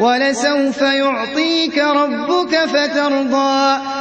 وَلَسَوْفَ يُعْطِيكَ رَبُّكَ فَتَرْضَىٰ.